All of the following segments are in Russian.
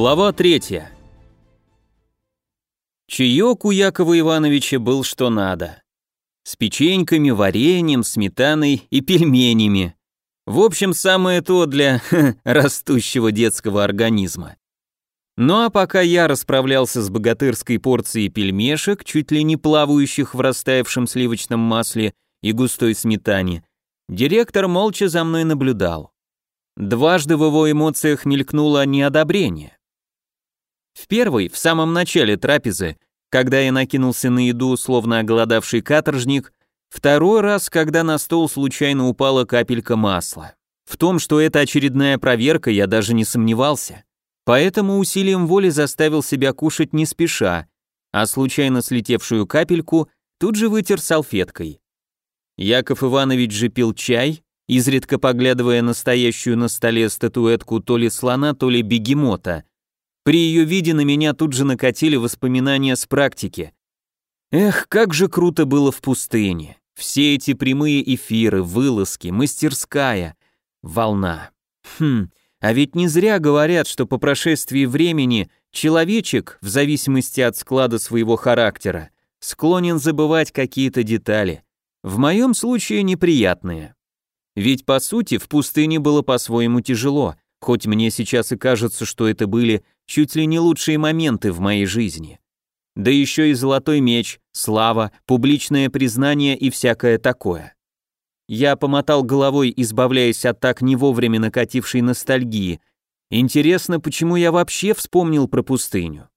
Глава третья. Чаек у Якова Ивановича был что надо. С печеньками, вареньем, сметаной и пельменями. В общем, самое то для растущего детского организма. Ну а пока я расправлялся с богатырской порцией пельмешек, чуть ли не плавающих в растаявшем сливочном масле и густой сметане, директор молча за мной наблюдал. Дважды в его эмоциях мелькнуло неодобрение. В первой, в самом начале трапезы, когда я накинулся на еду, словно оголодавший каторжник, второй раз, когда на стол случайно упала капелька масла. В том, что это очередная проверка, я даже не сомневался. Поэтому усилием воли заставил себя кушать не спеша, а случайно слетевшую капельку тут же вытер салфеткой. Яков Иванович же пил чай, изредка поглядывая на стоящую на столе статуэтку то ли слона, то ли бегемота. При ее виде на меня тут же накатили воспоминания с практики. Эх, как же круто было в пустыне. Все эти прямые эфиры, вылазки, мастерская, волна. Хм, а ведь не зря говорят, что по прошествии времени человечек, в зависимости от склада своего характера, склонен забывать какие-то детали. В моем случае неприятные. Ведь по сути в пустыне было по-своему тяжело, хоть мне сейчас и кажется, что это были чуть ли не лучшие моменты в моей жизни. Да еще и золотой меч, слава, публичное признание и всякое такое. Я помотал головой, избавляясь от так не вовремя накатившей ностальгии. Интересно, почему я вообще вспомнил про пустыню?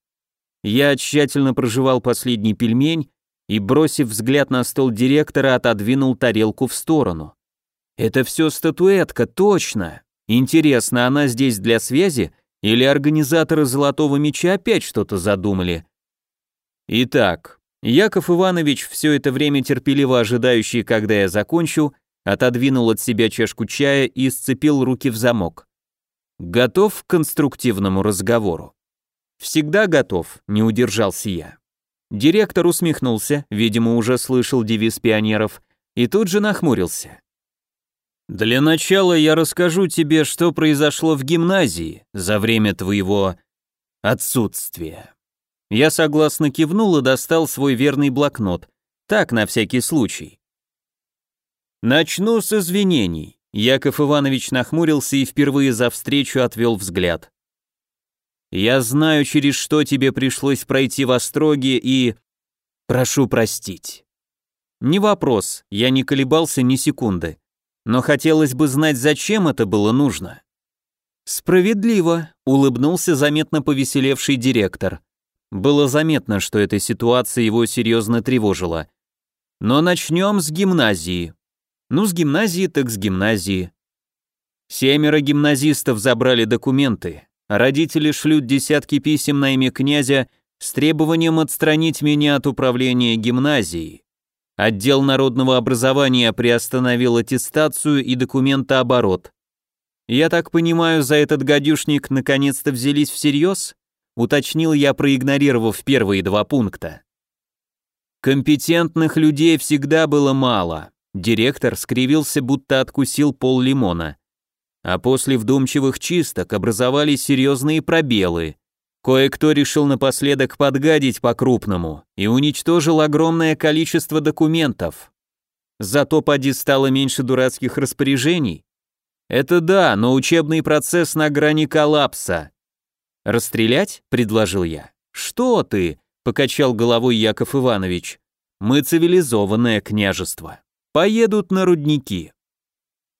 Я тщательно прожевал последний пельмень и, бросив взгляд на стол директора, отодвинул тарелку в сторону. Это все статуэтка, точно. Интересно, она здесь для связи или организаторы Золотого Меча опять что-то задумали? Итак, Яков Иванович, все это время терпеливо ожидающий, когда я закончу, отодвинул от себя чашку чая и сцепил руки в замок. Готов к конструктивному разговору? Всегда готов, не удержался я. Директор усмехнулся, видимо, уже слышал девиз пионеров, и тут же нахмурился. Для начала я расскажу тебе, что произошло в гимназии за время твоего отсутствия. Я согласно кивнул и достал свой верный блокнот, так на всякий случай. Начну с извинений. Яков Иванович нахмурился и впервые за встречу отвел взгляд. Я знаю, через что тебе пришлось пройти в Остроге и... Прошу простить. Не вопрос, я не колебался ни секунды но хотелось бы знать, зачем это было нужно. Справедливо, улыбнулся заметно повеселевший директор. Было заметно, что эта ситуация его серьезно тревожила. Но начнем с гимназии. Ну, с гимназии так с гимназии. Семеро гимназистов забрали документы. Родители шлют десятки писем на имя князя с требованием отстранить меня от управления гимназией. Отдел народного образования приостановил аттестацию и документооборот. Я так понимаю, за этот гадюшник наконец-то взялись всерьез? Уточнил я, проигнорировав первые два пункта. Компетентных людей всегда было мало. Директор скривился, будто откусил пол лимона. А после вдумчивых чисток образовались серьезные пробелы. Кое-кто решил напоследок подгадить по-крупному и уничтожил огромное количество документов. Зато поди стало меньше дурацких распоряжений. Это да, но учебный процесс на грани коллапса. «Расстрелять?» — предложил я. «Что ты?» — покачал головой Яков Иванович. «Мы цивилизованное княжество. Поедут на рудники».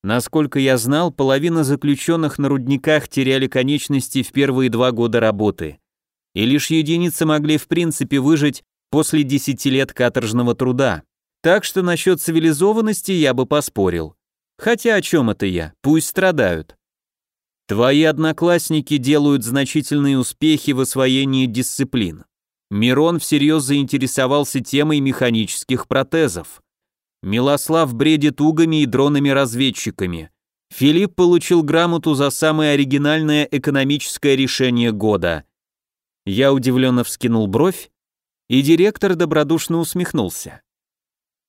Насколько я знал, половина заключенных на рудниках теряли конечности в первые два года работы, и лишь единицы могли в принципе выжить после десяти лет каторжного труда. Так что насчет цивилизованности я бы поспорил. Хотя о чем это я? Пусть страдают. Твои одноклассники делают значительные успехи в освоении дисциплин. Мирон всерьез заинтересовался темой механических протезов. Милослав бредит угами и дронами-разведчиками. Филипп получил грамоту за самое оригинальное экономическое решение года. Я удивленно вскинул бровь, и директор добродушно усмехнулся.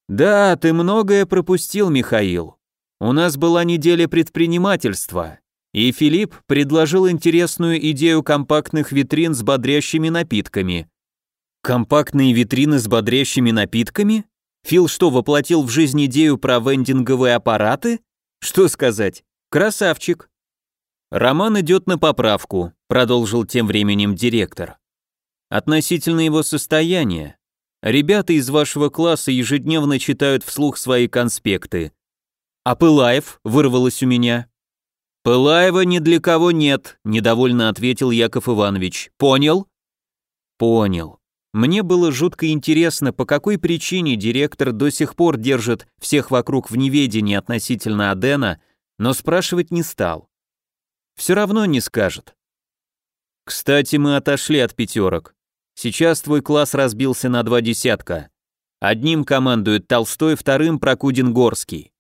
«Да, ты многое пропустил, Михаил. У нас была неделя предпринимательства, И Филипп предложил интересную идею компактных витрин с бодрящими напитками. Компактные витрины с бодрящими напитками? Фил что, воплотил в жизнь идею про вендинговые аппараты? Что сказать? Красавчик. Роман идет на поправку, продолжил тем временем директор. Относительно его состояния. Ребята из вашего класса ежедневно читают вслух свои конспекты. А Пылаев вырвалось у меня. Пылаева ни для кого нет, недовольно ответил Яков Иванович. Понял? Понял. Мне было жутко интересно, по какой причине директор до сих пор держит всех вокруг в неведении относительно Адена, но спрашивать не стал. Все равно не скажет. Кстати, мы отошли от пятерок. Сейчас твой класс разбился на два десятка. Одним командует Толстой, вторым Прокудин-Горский.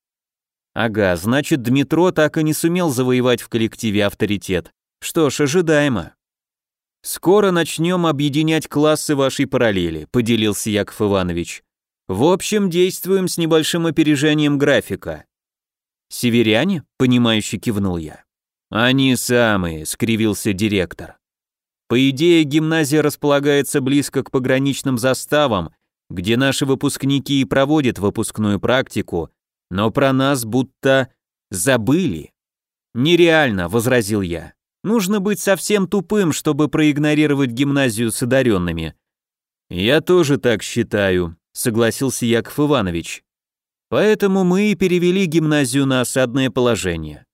Ага, значит, Дмитро так и не сумел завоевать в коллективе авторитет. Что ж, ожидаемо. «Скоро начнем объединять классы вашей параллели», – поделился Яков Иванович. «В общем, действуем с небольшим опережением графика». «Северяне?» – понимающе кивнул я. «Они самые», – скривился директор. «По идее, гимназия располагается близко к пограничным заставам, где наши выпускники и проводят выпускную практику, но про нас будто забыли». «Нереально», – возразил я. Нужно быть совсем тупым, чтобы проигнорировать гимназию с одаренными. Я тоже так считаю, согласился Яков Иванович. Поэтому мы и перевели гимназию на осадное положение.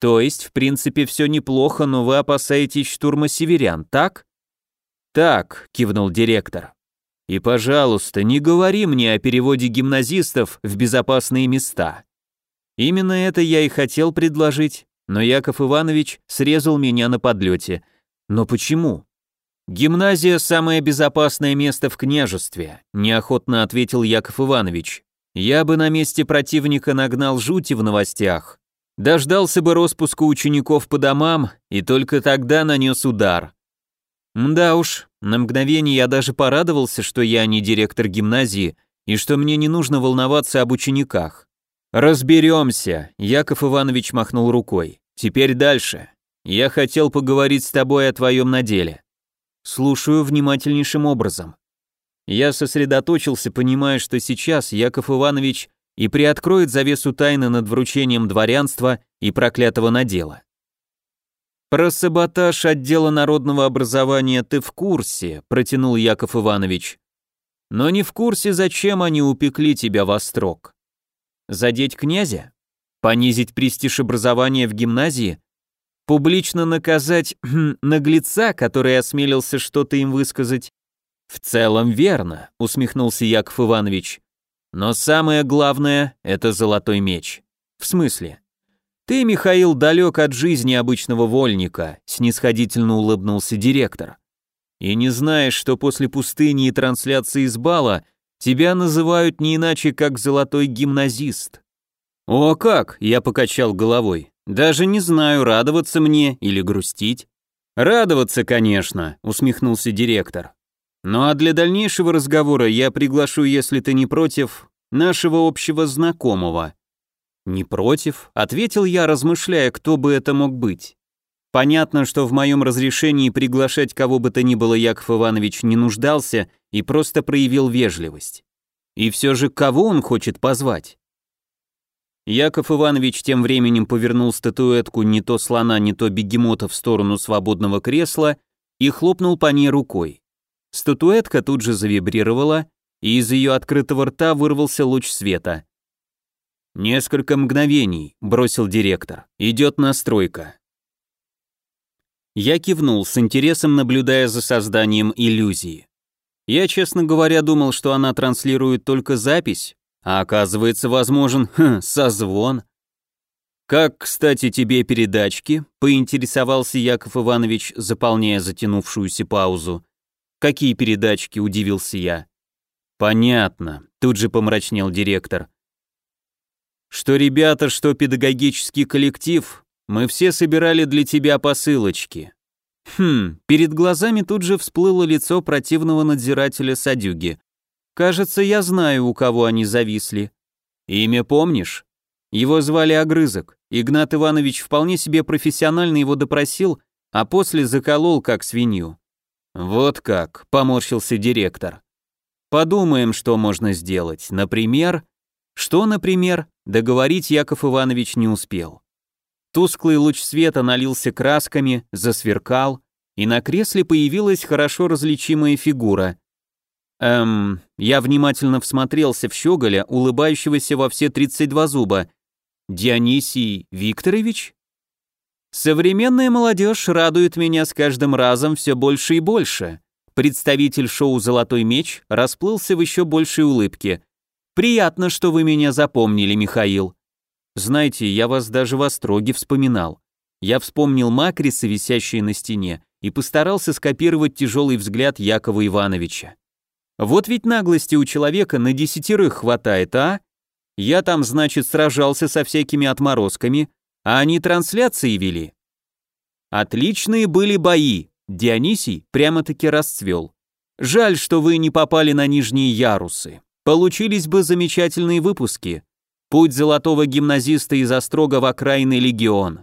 То есть, в принципе, все неплохо, но вы опасаетесь штурма северян, так? Так, кивнул директор. И, пожалуйста, не говори мне о переводе гимназистов в безопасные места. Именно это я и хотел предложить но Яков Иванович срезал меня на подлете. Но почему? Гимназия – самое безопасное место в княжестве, неохотно ответил Яков Иванович. Я бы на месте противника нагнал жути в новостях. Дождался бы распуска учеников по домам и только тогда нанес удар. Да уж, на мгновение я даже порадовался, что я не директор гимназии и что мне не нужно волноваться об учениках. «Разберемся», — Яков Иванович махнул рукой. Теперь дальше. Я хотел поговорить с тобой о твоем наделе. Слушаю внимательнейшим образом. Я сосредоточился, понимая, что сейчас Яков Иванович и приоткроет завесу тайны над вручением дворянства и проклятого надела. «Про саботаж отдела народного образования ты в курсе», протянул Яков Иванович. «Но не в курсе, зачем они упекли тебя во строк. Задеть князя? Понизить престиж образования в гимназии? Публично наказать наглеца, который осмелился что-то им высказать? В целом верно, усмехнулся Яков Иванович. Но самое главное – это золотой меч. В смысле? Ты, Михаил, далек от жизни обычного вольника, снисходительно улыбнулся директор. И не знаешь, что после пустыни и трансляции из бала тебя называют не иначе, как золотой гимназист. «О как!» – я покачал головой. «Даже не знаю, радоваться мне или грустить». «Радоваться, конечно», – усмехнулся директор. «Ну а для дальнейшего разговора я приглашу, если ты не против, нашего общего знакомого». «Не против», – ответил я, размышляя, кто бы это мог быть. Понятно, что в моем разрешении приглашать кого бы то ни было Яков Иванович не нуждался и просто проявил вежливость. И все же кого он хочет позвать? Яков Иванович тем временем повернул статуэтку не то слона, не то бегемота в сторону свободного кресла и хлопнул по ней рукой. Статуэтка тут же завибрировала, и из ее открытого рта вырвался луч света. «Несколько мгновений», — бросил директор. «Идет настройка». Я кивнул, с интересом наблюдая за созданием иллюзии. Я, честно говоря, думал, что она транслирует только запись, а оказывается, возможен хм, созвон. «Как, кстати, тебе передачки?» — поинтересовался Яков Иванович, заполняя затянувшуюся паузу. «Какие передачки?» — удивился я. «Понятно», — тут же помрачнел директор. «Что ребята, что педагогический коллектив, мы все собирали для тебя посылочки». Хм, перед глазами тут же всплыло лицо противного надзирателя Садюги. Кажется, я знаю, у кого они зависли. Имя помнишь? Его звали Огрызок. Игнат Иванович вполне себе профессионально его допросил, а после заколол как свинью. Вот как, поморщился директор. Подумаем, что можно сделать. Например, что, например, договорить Яков Иванович не успел. Тусклый луч света налился красками, засверкал, и на кресле появилась хорошо различимая фигура. Эм, я внимательно всмотрелся в щеголя, улыбающегося во все 32 зуба. Дионисий Викторович? Современная молодежь радует меня с каждым разом все больше и больше. Представитель шоу «Золотой меч» расплылся в еще большей улыбке. «Приятно, что вы меня запомнили, Михаил. Знаете, я вас даже в остроге вспоминал. Я вспомнил макрисы, висящие на стене, и постарался скопировать тяжелый взгляд Якова Ивановича. Вот ведь наглости у человека на десятерых хватает, а? Я там, значит, сражался со всякими отморозками, а они трансляции вели. Отличные были бои, Дионисий прямо-таки расцвел. Жаль, что вы не попали на нижние ярусы. Получились бы замечательные выпуски. Путь золотого гимназиста из Острога в окраинный легион.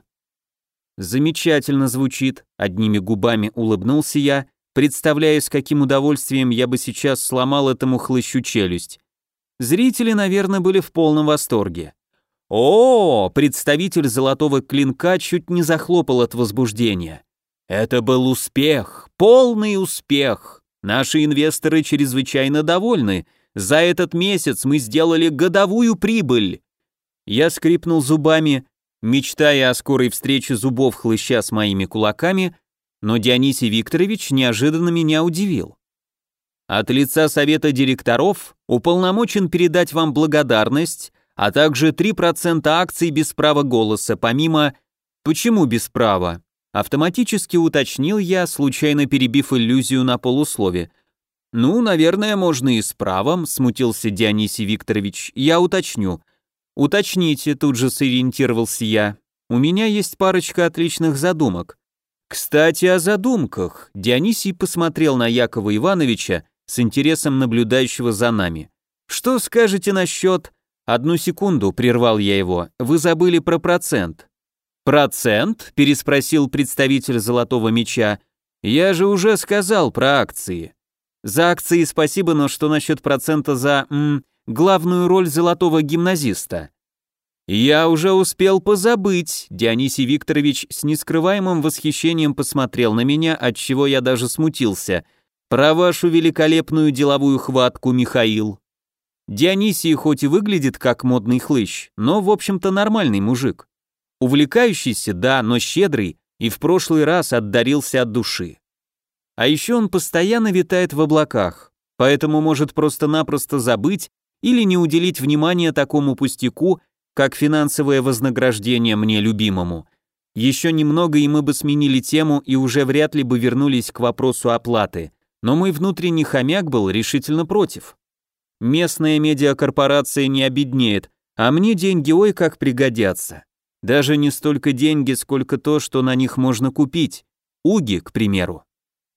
Замечательно звучит, одними губами улыбнулся я, представляя, с каким удовольствием я бы сейчас сломал этому хлыщу челюсть. Зрители, наверное, были в полном восторге. О, представитель золотого клинка чуть не захлопал от возбуждения. Это был успех, полный успех. Наши инвесторы чрезвычайно довольны. За этот месяц мы сделали годовую прибыль. Я скрипнул зубами, мечтая о скорой встрече зубов хлыща с моими кулаками, но Дионисий Викторович неожиданно меня удивил. От лица совета директоров уполномочен передать вам благодарность а также 3% акций без права голоса, помимо... Почему без права? Автоматически уточнил я, случайно перебив иллюзию на полуслове. «Ну, наверное, можно и с правом», — смутился Дионисий Викторович. «Я уточню». «Уточните», — тут же сориентировался я. «У меня есть парочка отличных задумок». «Кстати, о задумках», — Дионисий посмотрел на Якова Ивановича с интересом наблюдающего за нами. «Что скажете насчет...» «Одну секунду», — прервал я его, — «вы забыли про процент». «Процент?» — переспросил представитель «Золотого меча». «Я же уже сказал про акции». «За акции спасибо, но что насчет процента за, м, главную роль золотого гимназиста?» «Я уже успел позабыть», — Дионисий Викторович с нескрываемым восхищением посмотрел на меня, от чего я даже смутился. «Про вашу великолепную деловую хватку, Михаил». Дионисий хоть и выглядит как модный хлыщ, но, в общем-то, нормальный мужик. Увлекающийся, да, но щедрый, и в прошлый раз отдарился от души. А еще он постоянно витает в облаках, поэтому может просто-напросто забыть или не уделить внимания такому пустяку, как финансовое вознаграждение мне любимому. Еще немного, и мы бы сменили тему и уже вряд ли бы вернулись к вопросу оплаты, но мой внутренний хомяк был решительно против. Местная медиакорпорация не обеднеет, а мне деньги ой как пригодятся. Даже не столько деньги, сколько то, что на них можно купить. Уги, к примеру.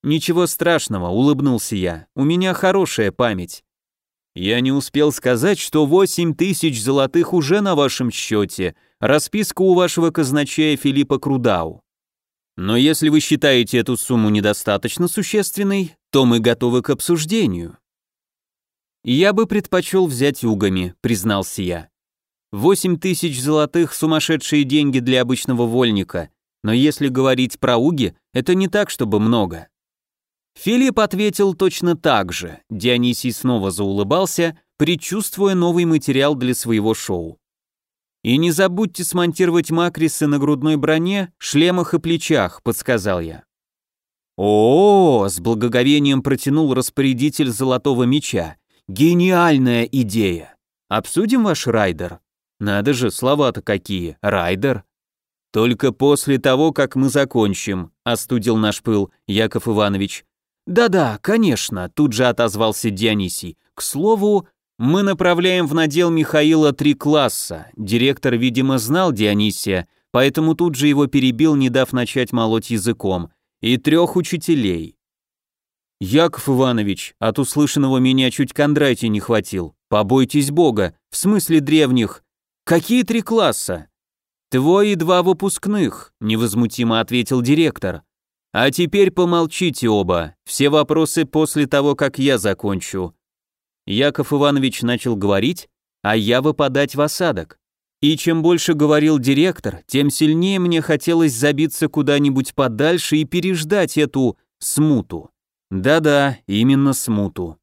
Ничего страшного, улыбнулся я. У меня хорошая память. Я не успел сказать, что 8 тысяч золотых уже на вашем счете, расписка у вашего казначея Филиппа Крудау. Но если вы считаете эту сумму недостаточно существенной, то мы готовы к обсуждению. «Я бы предпочел взять угами», — признался я. «Восемь тысяч золотых — сумасшедшие деньги для обычного вольника, но если говорить про уги, это не так, чтобы много». Филипп ответил точно так же. Дионисий снова заулыбался, предчувствуя новый материал для своего шоу. «И не забудьте смонтировать макрисы на грудной броне, шлемах и плечах», — подсказал я. О, -о, -о, с благоговением протянул распорядитель золотого меча. Гениальная идея. Обсудим ваш райдер? Надо же, слова-то какие. Райдер. Только после того, как мы закончим, остудил наш пыл Яков Иванович. Да-да, конечно, тут же отозвался Дионисий. К слову, мы направляем в надел Михаила три класса. Директор, видимо, знал Дионисия, поэтому тут же его перебил, не дав начать молоть языком. И трех учителей. «Яков Иванович, от услышанного меня чуть Кондратий не хватил. Побойтесь Бога, в смысле древних. Какие три класса? Твой и два выпускных, невозмутимо ответил директор. А теперь помолчите оба, все вопросы после того, как я закончу. Яков Иванович начал говорить, а я выпадать в осадок. И чем больше говорил директор, тем сильнее мне хотелось забиться куда-нибудь подальше и переждать эту смуту. Да-да, именно смуту.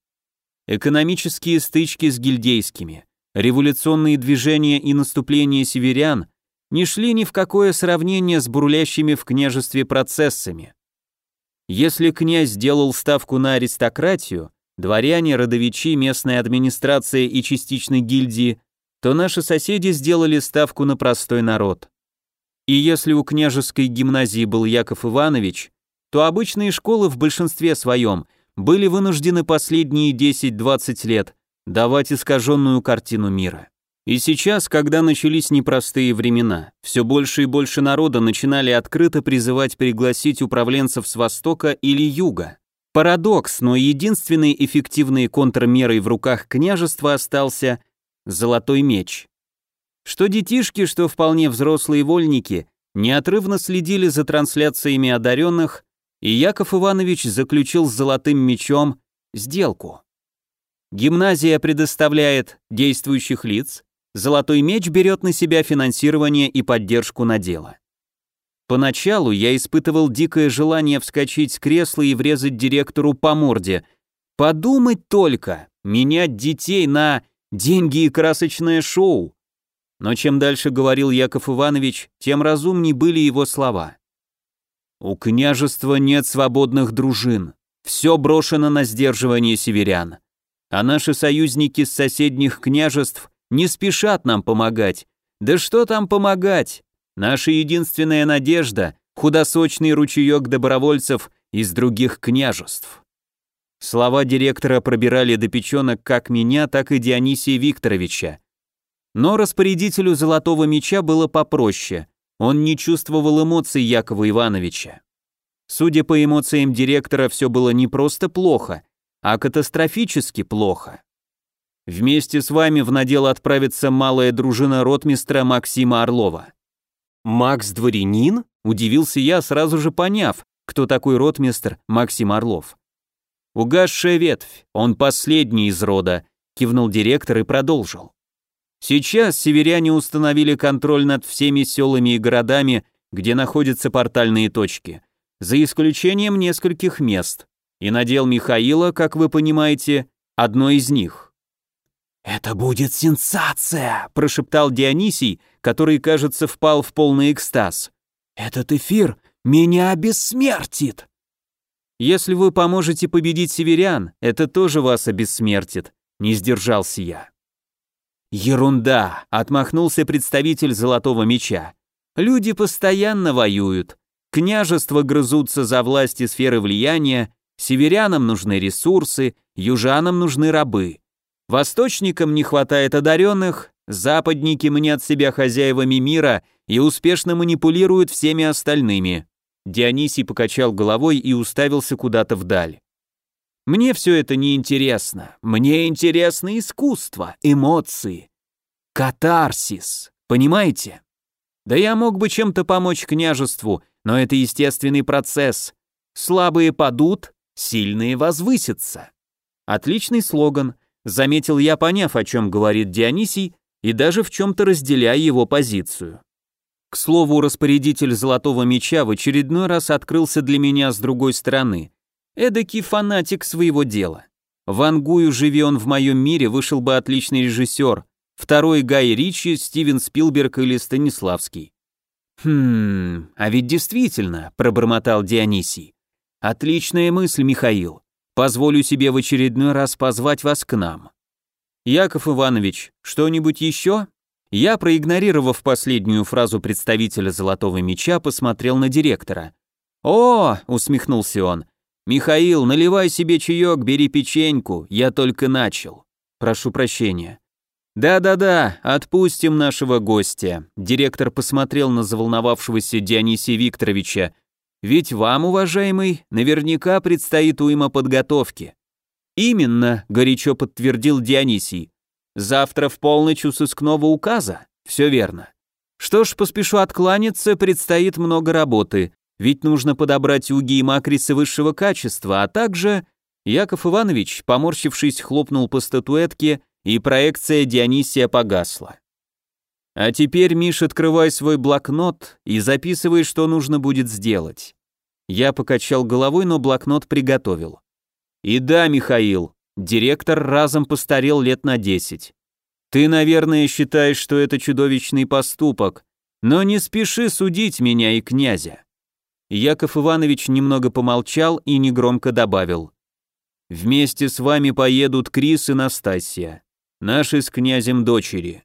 Экономические стычки с гильдейскими, революционные движения и наступления северян не шли ни в какое сравнение с бурлящими в княжестве процессами. Если князь сделал ставку на аристократию, дворяне, родовичи, местная администрация и частично гильдии, то наши соседи сделали ставку на простой народ. И если у княжеской гимназии был Яков Иванович, то обычные школы в большинстве своем были вынуждены последние 10-20 лет давать искаженную картину мира. И сейчас, когда начались непростые времена, все больше и больше народа начинали открыто призывать пригласить управленцев с Востока или Юга. Парадокс, но единственной эффективной контрмерой в руках княжества остался золотой меч. Что детишки, что вполне взрослые вольники неотрывно следили за трансляциями одаренных, и Яков Иванович заключил с золотым мечом сделку. Гимназия предоставляет действующих лиц, Золотой меч берет на себя финансирование и поддержку на дело. Поначалу я испытывал дикое желание вскочить с кресла и врезать директору по морде. Подумать только, менять детей на деньги и красочное шоу. Но чем дальше говорил Яков Иванович, тем разумней были его слова. У княжества нет свободных дружин. Все брошено на сдерживание северян. А наши союзники с соседних княжеств не спешат нам помогать. Да что там помогать? Наша единственная надежда — худосочный ручеек добровольцев из других княжеств. Слова директора пробирали до печенок как меня, так и Дионисия Викторовича. Но распорядителю Золотого Меча было попроще. Он не чувствовал эмоций Якова Ивановича. Судя по эмоциям директора, все было не просто плохо, а катастрофически плохо. Вместе с вами в надел отправится малая дружина ротмистра Максима Орлова. Макс дворянин? Удивился я, сразу же поняв, кто такой ротмистр Максим Орлов. Угасшая ветвь, он последний из рода, кивнул директор и продолжил. Сейчас северяне установили контроль над всеми селами и городами, где находятся портальные точки, за исключением нескольких мест. И надел Михаила, как вы понимаете, одно из них. «Это будет сенсация!» – прошептал Дионисий, который, кажется, впал в полный экстаз. «Этот эфир меня обессмертит!» «Если вы поможете победить северян, это тоже вас обессмертит», – не сдержался я. «Ерунда!» – отмахнулся представитель Золотого Меча. «Люди постоянно воюют. Княжества грызутся за власть и сферы влияния, северянам нужны ресурсы, южанам нужны рабы. Восточникам не хватает одаренных, западники мнят себя хозяевами мира и успешно манипулируют всеми остальными. Дионисий покачал головой и уставился куда-то вдаль. Мне все это не интересно. Мне интересно искусство, эмоции, катарсис. Понимаете? Да я мог бы чем-то помочь княжеству, но это естественный процесс. Слабые падут, сильные возвысятся. Отличный слоган – Заметил я, поняв, о чем говорит Дионисий, и даже в чем-то разделяя его позицию. К слову, распорядитель Золотого Меча в очередной раз открылся для меня с другой стороны. Эдакий фанатик своего дела. Вангую, живи он в моем мире, вышел бы отличный режиссер. Второй Гай Ричи, Стивен Спилберг или Станиславский. «Хм, а ведь действительно», — пробормотал Дионисий. «Отличная мысль, Михаил. Позволю себе в очередной раз позвать вас к нам. Яков Иванович, что-нибудь еще? Я, проигнорировав последнюю фразу представителя Золотого Меча, посмотрел на директора. «О!» — усмехнулся он. «Михаил, наливай себе чаек, бери печеньку, я только начал. Прошу прощения». «Да-да-да, отпустим нашего гостя», — директор посмотрел на заволновавшегося Дионисия Викторовича, ведь вам, уважаемый, наверняка предстоит уйма подготовки. Именно, горячо подтвердил Дионисий. Завтра в полночь у сыскного указа. Все верно. Что ж, поспешу откланяться, предстоит много работы, ведь нужно подобрать уги и макрисы высшего качества, а также... Яков Иванович, поморщившись, хлопнул по статуэтке, и проекция Дионисия погасла. А теперь, Миш, открывай свой блокнот и записывай, что нужно будет сделать. Я покачал головой, но блокнот приготовил. И да, Михаил, директор разом постарел лет на десять. Ты, наверное, считаешь, что это чудовищный поступок, но не спеши судить меня и князя. Яков Иванович немного помолчал и негромко добавил. Вместе с вами поедут Крис и Настасья, наши с князем дочери.